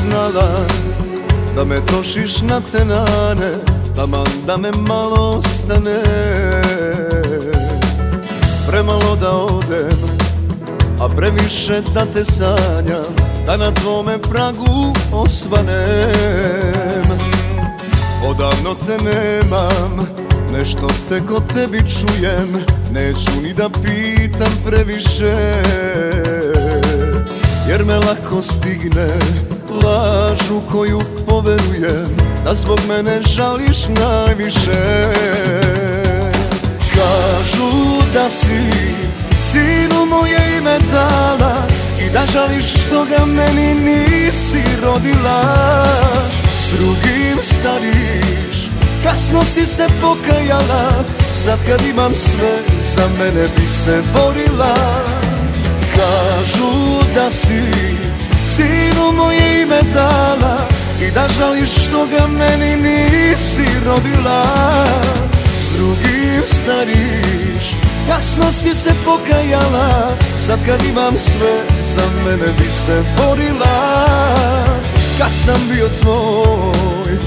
znala Da me trošiš na tenane Taman da me malo ostane Premalo da odem A previše da te sanjam Da na tvome pragu osvanem. Odavno te nemam Nešto tek o tebi čujem Neću ni da pitam previše Jer me lako stigne Lažu koju poverujem Da zbog mene žališ najviše. Kažu da si Sinu moje ime dala I da žališ što ga meni nisi rodila. S drugim stariš Kasno si se pokajala Sad kad imam sve Za mene bi se borila. Kažu da si dala I da žališ što ga meni nisi rodila S drugim stariš Kasno si se pokajala Sad kad imam sve Za mene bi se borila. Kad sam bio tvoj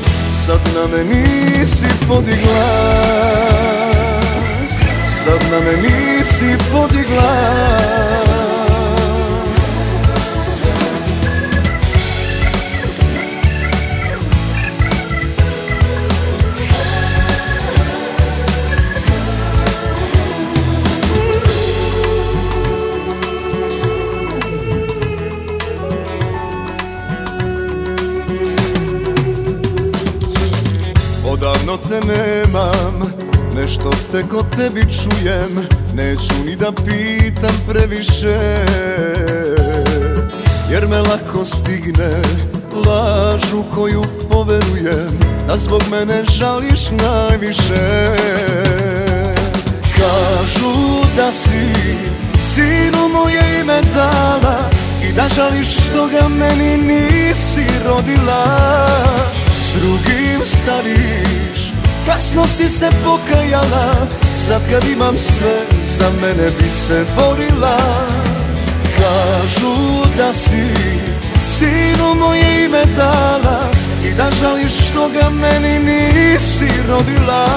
Sad na me nisi podigla. Sad na me nisi podigla Odavno te nemam, nešto tek o tebi čujem Neću ni da pitam previše. Jer me lako stigne lažu koju poverujem Da zbog mene žališ najviše. Kažu da si sinu moje ime dala I da žališ što ga meni nisi rodila. S drugim stariš Kasno si se pokajala Sad kad imam sve Za mene bi se borila. Kažu da si Sinu moje ime dala I da žališ što ga meni nisi rodila.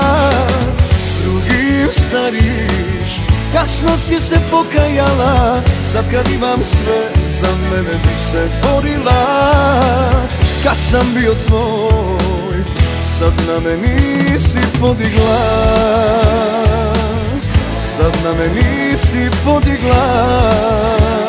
S drugim stariš Kasno si se pokajala Sad kad imam sve Za mene bi se borila. Kad sam bio tvoj Sad na me nisi podigla. Sad na me nisi podigla